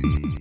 Mm-hmm.